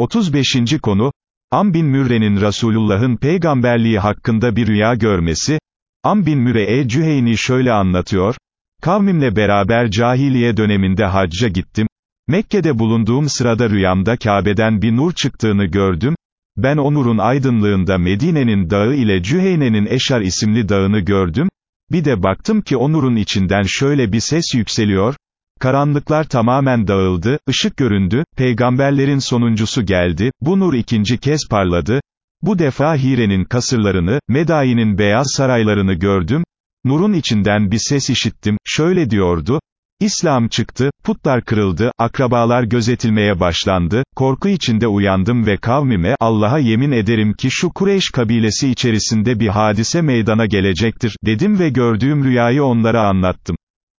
35. konu, Am bin Mürre'nin Resulullah'ın peygamberliği hakkında bir rüya görmesi, Am bin Müre'e Cüheyni şöyle anlatıyor, Kavmimle beraber cahiliye döneminde hacca gittim, Mekke'de bulunduğum sırada rüyamda Kabe'den bir nur çıktığını gördüm, ben o nurun aydınlığında Medine'nin dağı ile Cüheyne'nin Eşar isimli dağını gördüm, bir de baktım ki o nurun içinden şöyle bir ses yükseliyor, Karanlıklar tamamen dağıldı, ışık göründü, peygamberlerin sonuncusu geldi, bu nur ikinci kez parladı, bu defa Hire'nin kasırlarını, Medai'nin beyaz saraylarını gördüm, nurun içinden bir ses işittim, şöyle diyordu, İslam çıktı, putlar kırıldı, akrabalar gözetilmeye başlandı, korku içinde uyandım ve kavmime, Allah'a yemin ederim ki şu Kureyş kabilesi içerisinde bir hadise meydana gelecektir, dedim ve gördüğüm rüyayı onlara anlattım.